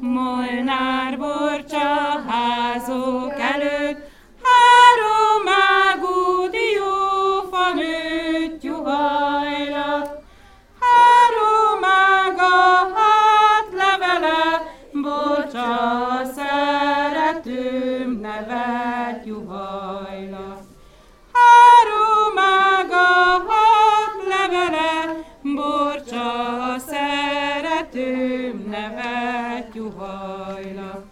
Molnár borcsa házok előtt, három ágú diófa nőtt juhajlat. Három ága hát levele, borcsa szeretőm nevet juhajlat. Három ága hát levele, borcsa szeretőm bűn nevet juhajlak.